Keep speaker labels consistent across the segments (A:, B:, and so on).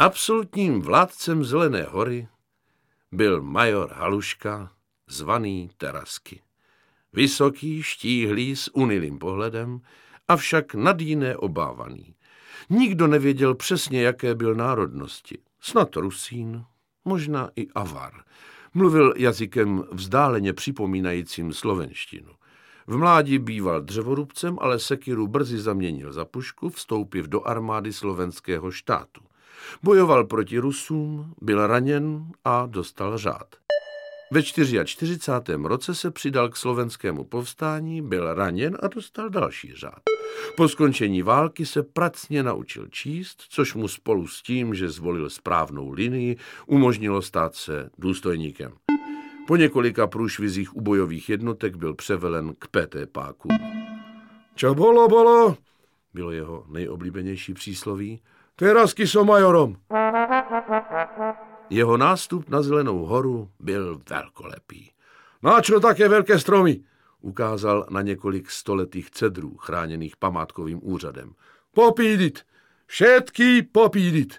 A: Absolutním vládcem Zelené hory byl major Haluška, zvaný Terasky. Vysoký, štíhlý, s unilým pohledem, avšak nad jiné obávaný. Nikdo nevěděl přesně, jaké byl národnosti. Snad Rusín, možná i Avar. Mluvil jazykem vzdáleně připomínajícím slovenštinu. V mládí býval dřevorubcem, ale sekiru brzy zaměnil za pušku, vstoupiv do armády slovenského štátu. Bojoval proti Rusům, byl raněn a dostal řád. Ve 44. roce se přidal k slovenskému povstání, byl raněn a dostal další řád. Po skončení války se pracně naučil číst, což mu spolu s tím, že zvolil správnou linii, umožnilo stát se důstojníkem. Po několika průšvizích u bojových jednotek byl převelen k PT páku.
B: Čo bolo, bolo?
A: Bylo jeho nejoblíbenější přísloví.
B: Terasky som majorom.
A: Jeho nástup na Zelenou horu byl velkolepý.
B: Čo také velké stromy?
A: Ukázal na několik stoletých cedrů, chráněných památkovým úřadem.
B: Popídit! Všetky popídit!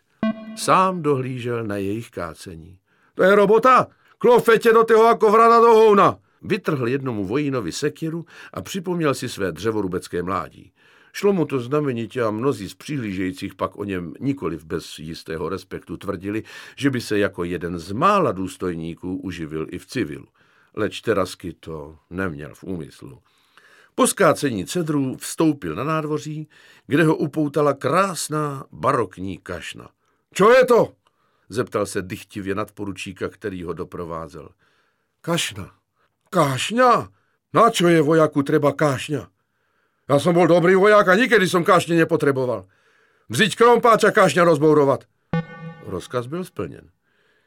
A: Sám dohlížel na jejich kácení.
B: To je robota? Klofete do toho jako vrana do houna!
A: Vytrhl jednomu vojínovi sekiru a připomněl si své dřevorubecké mládí. Šlo mu to znamenitě a mnozí z přihlížejících pak o něm nikoliv bez jistého respektu tvrdili, že by se jako jeden z mála důstojníků uživil i v civilu. Leč Terasky to neměl v úmyslu. Po skácení cedrů vstoupil na nádvoří, kde ho upoutala krásná barokní kašna.
B: Čo je to?
A: Zeptal se dychtivě nadporučíka, který ho doprovázel.
B: Kašna. Kašňa? Na čo je vojaku treba kašňa? Ja som bol dobrý vojak a nikdy som kašne nepotreboval. Vziť krompáč a kašňa rozbourovat.
A: Rozkaz byl splněn.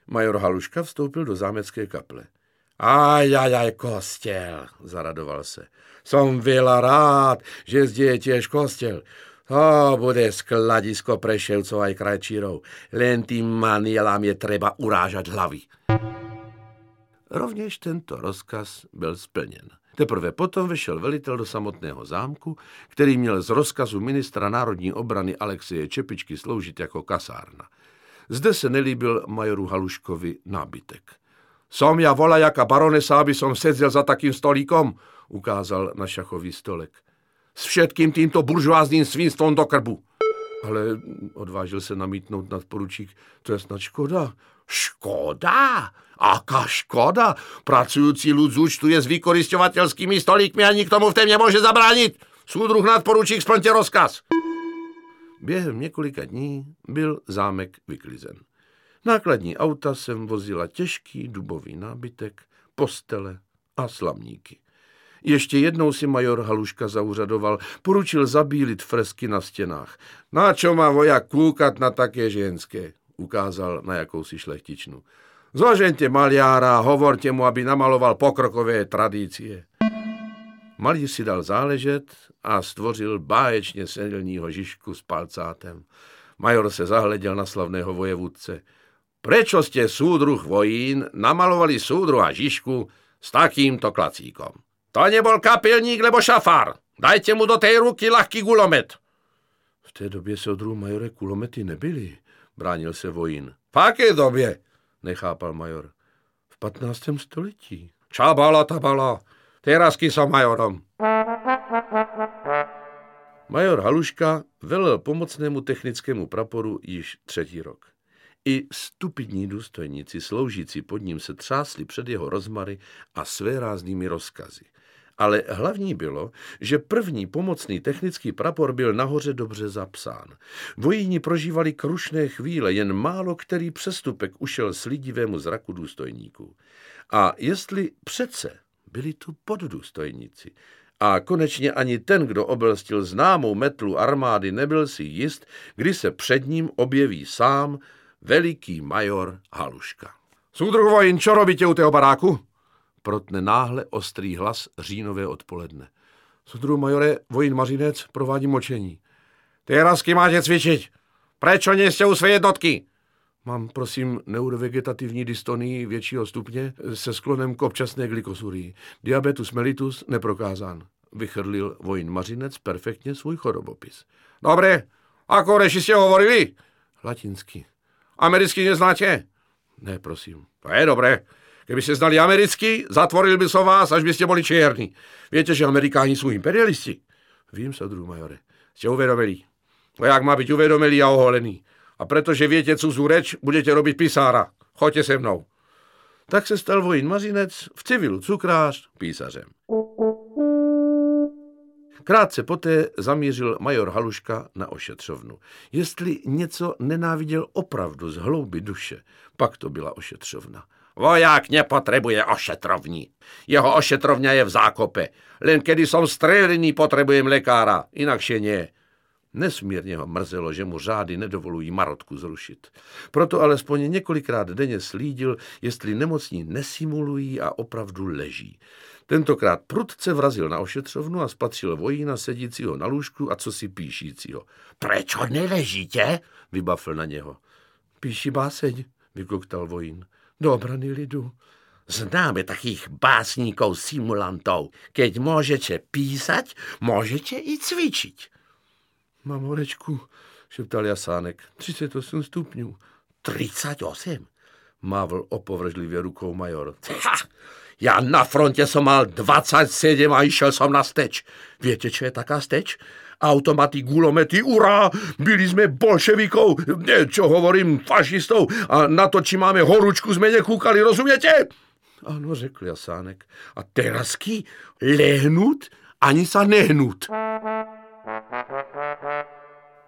A: Major Haluška vstoupil do zámecké kaple.
B: Aj, aj, aj, kostel, zaradoval se. Som veľa rád, že zde je tiež kostel. To bude skladisko prešelcov aj krajčírov. Len tým manielám je treba urážať hlavy.
A: Rovněž tento rozkaz byl splněn. Teprve potom vešel velitel do samotného zámku, který měl z rozkazu ministra národní obrany Alexeje Čepičky sloužit jako kasárna. Zde se nelíbil majoru Haluškovi nábytek.
B: Som ja volajaka baronesa, aby som sedzel za takým stolíkom, ukázal na šachový stolek. S všetkým týmto buržoázním svinstvom do krbu.
A: Ale odvážil se namítnout nadporučík, to je snad škoda.
B: Škoda? Aká škoda? Pracující lud zúčtuje s vykoristovatelskými stolíkmi a nikto mu v tom nemůže zabránit. Súdruh nadporučík, splňte rozkaz.
A: Během několika dní byl zámek vyklizen. Nákladní auta sem vozila těžký dubový nábytek, postele a slamníky. Ještě jednou si major Haluška zauřadoval, poručil zabílit fresky na stěnách.
B: Na čo má vojak kůkat na také ženské? Ukázal na jakousi šlechtičnu. Zložente maliára hovorte mu, aby namaloval pokrokové tradície.
A: Malíř si dal záležet a stvořil báječně senilního Žižku s palcátem. Major se zahleděl na slavného vojevůdce. Prečo ste súdruh vojín namalovali súdruha Žižku s takýmto klacíkom?
B: To nebol kapelník, lebo šafár. Dajte mu do tej ruky ľahký gulomet.
A: V té době se druhu majore kulomety nebyly, bránil se vojín.
B: V jaké době?
A: Nechápal major. V 15. století.
B: Čabala tabala. Terasky som majorom.
A: Major Haluška velel pomocnému technickému praporu již třetí rok. I stupidní důstojníci sloužící pod ním se třásli před jeho rozmary a své ráznými rozkazy. Ale hlavní bylo, že první pomocný technický prapor byl nahoře dobře zapsán. Vojíni prožívali krušné chvíle, jen málo který přestupek ušel slidivému zraku důstojníků. A jestli přece byli tu poddůstojníci, a konečně ani ten, kdo obelstil známou metlu armády, nebyl si jist, kdy se před ním objeví sám veliký major Haluška.
B: Súdruh čo robíte u tého baráku?
A: Protne náhle ostrý hlas říjnové odpoledne.
B: Súdruh majore, vojín Mařinec provádí močení. Terasky máte cvičiť. Prečo nie ste u své jednotky?
A: Mám, prosím, neurovegetativní dystonii většího stupně se sklonem k občasné glikosurii. Diabetus mellitus neprokázán. Vychrlil vojín Mařinec perfektně svůj chorobopis.
B: Dobre, ako reši ste hovorili?
A: Latinsky. Americky neznáte?
B: Ne, prosím.
A: To je dobré. Keby ste znali americky, zatvoril by som vás, až by ste boli čierni. Viete, že Amerikáni sú imperialisti?
B: Vím, druh majore.
A: Ste uvedomili. No jak má byť uvedomelý a oholený. A pretože viete cudzú reč, budete robiť pisára. Choďte se mnou.
B: Tak se stal vojín Mazinec, v civilu cukrář, písařem. Krátce poté zamířil major Haluška na ošetřovnu. Jestli něco nenáviděl opravdu z hlouby duše, pak to byla ošetřovna.
A: Voják nepotrebuje ošetrovní. Jeho ošetrovňa je v zákope. Len kedy som strelený, potrebujem lekára, inakšie nie.
B: Nesmírně ho mrzelo, že mu řády nedovolují marotku zrušit. Proto alespoň několikrát denně slídil, jestli nemocní nesimulují a opravdu leží. Tentokrát prudce vrazil na ošetřovnu a spatřil vojína sedícího na lůžku a co si píšícího.
A: Prečo neležíte?
B: Vybafl na něho. Píši báseň, vykluktal vojín. Do obrany lidu.
A: Známe takých básníkov simulantov. Keď môžete písať, môžete i cvičiť.
B: Mám horečku, šeptal Jasánek. 38 stupňů.
A: 38?
B: Mávl opovržlivě rukou major.
A: Ha, ja na fronte som mal 27 a išiel som na steč. Viete, čo je taká steč? Automaty, gulomety, urá, byli sme bolševikov, nie, čo hovorím, fašistov a na to, či máme horúčku, sme nekúkali, rozumiete?
B: Áno, řekl Jasánek.
A: A terazky lehnúť, ani sa nehnúť.